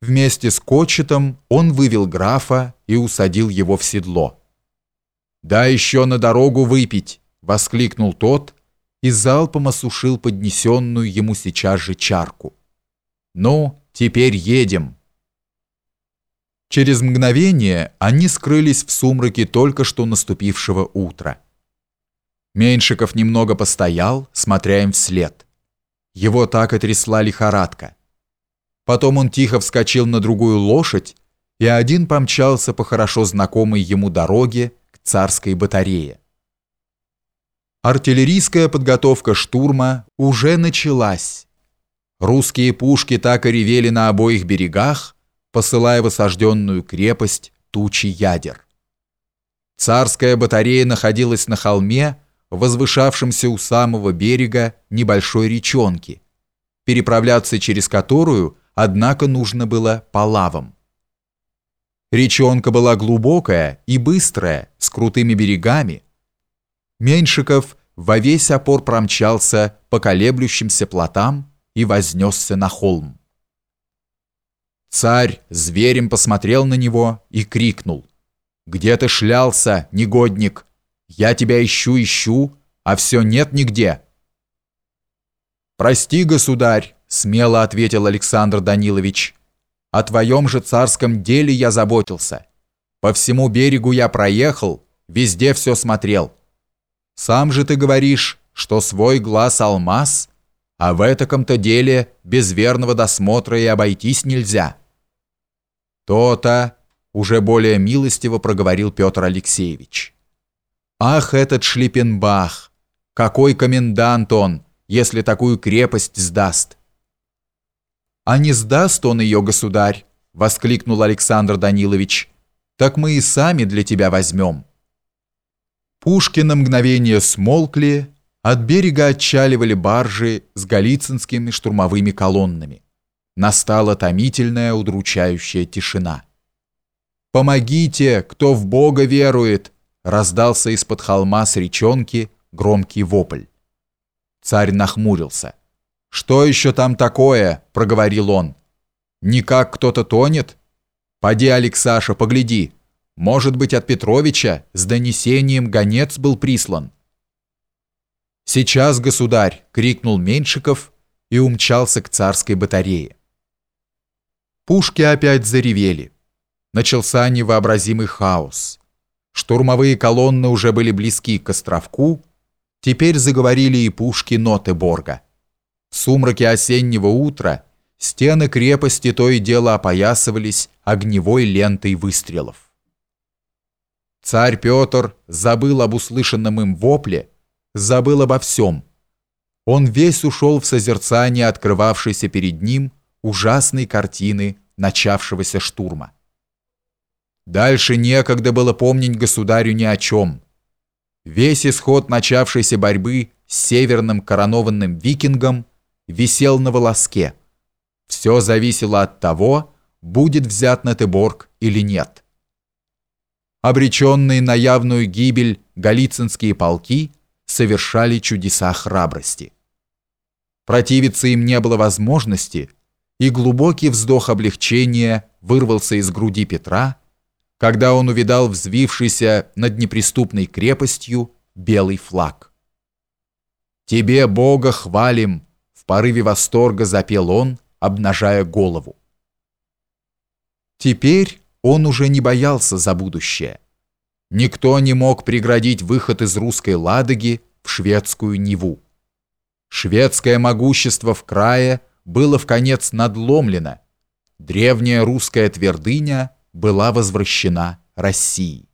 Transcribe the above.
Вместе с Кочетом он вывел графа и усадил его в седло. «Да еще на дорогу выпить!» — воскликнул тот и залпом осушил поднесенную ему сейчас же чарку. «Ну, теперь едем!» Через мгновение они скрылись в сумраке только что наступившего утра. Меньшиков немного постоял, смотря им вслед. Его так и трясла лихорадка. Потом он тихо вскочил на другую лошадь и один помчался по хорошо знакомой ему дороге к царской батарее. Артиллерийская подготовка штурма уже началась. Русские пушки так и ревели на обоих берегах, посылая в осажденную крепость тучи ядер. Царская батарея находилась на холме, возвышавшемся у самого берега небольшой речонки, переправляться через которую – однако нужно было по лавам. Речонка была глубокая и быстрая, с крутыми берегами. Меньшиков во весь опор промчался по колеблющимся плотам и вознесся на холм. Царь зверем посмотрел на него и крикнул. «Где ты шлялся, негодник? Я тебя ищу, ищу, а все нет нигде». «Прости, государь», смело ответил Александр Данилович. О твоем же царском деле я заботился. По всему берегу я проехал, везде все смотрел. Сам же ты говоришь, что свой глаз алмаз, а в этом-то деле без верного досмотра и обойтись нельзя. То-то, уже более милостиво проговорил Петр Алексеевич. Ах, этот Шлиппенбах! Какой комендант он, если такую крепость сдаст! «А не сдаст он ее, государь!» — воскликнул Александр Данилович. «Так мы и сами для тебя возьмем». Пушки на мгновение смолкли, от берега отчаливали баржи с галицинскими штурмовыми колоннами. Настала томительная, удручающая тишина. «Помогите, кто в Бога верует!» раздался из-под холма с речонки громкий вопль. Царь нахмурился. «Что еще там такое?» – проговорил он. «Никак кто-то тонет? Поди, Алексаша, погляди. Может быть, от Петровича с донесением гонец был прислан?» «Сейчас, государь!» – крикнул Меньшиков и умчался к царской батарее. Пушки опять заревели. Начался невообразимый хаос. Штурмовые колонны уже были близки к островку, теперь заговорили и пушки Нотеборга. В сумраке осеннего утра стены крепости то и дело опоясывались огневой лентой выстрелов. Царь Петр забыл об услышанном им вопле, забыл обо всем. Он весь ушел в созерцание открывавшейся перед ним ужасной картины начавшегося штурма. Дальше некогда было помнить государю ни о чем. Весь исход начавшейся борьбы с северным коронованным викингом висел на волоске. Все зависело от того, будет взят Нетеборг или нет. Обреченные на явную гибель галицинские полки совершали чудеса храбрости. Противиться им не было возможности, и глубокий вздох облегчения вырвался из груди Петра, когда он увидал взвившийся над неприступной крепостью белый флаг. «Тебе, Бога, хвалим!» Порыве восторга запел он, обнажая голову. Теперь он уже не боялся за будущее. Никто не мог преградить выход из русской Ладоги в шведскую Неву. Шведское могущество в крае было в конец надломлено. Древняя русская твердыня была возвращена России.